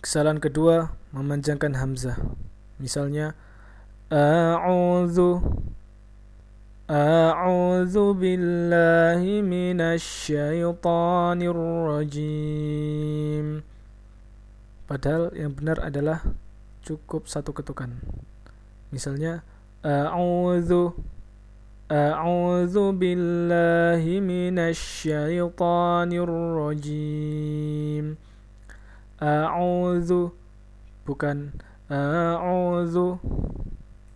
Kesalahan kedua memanjangkan hamzah. Misalnya a'udzu A'udzu billahi minasyaitonir rajim. Padahal yang benar adalah cukup satu ketukan. Misalnya a'udzu A'udzu billahi minasyaitonir rajim. A'udzu bukan a'udzu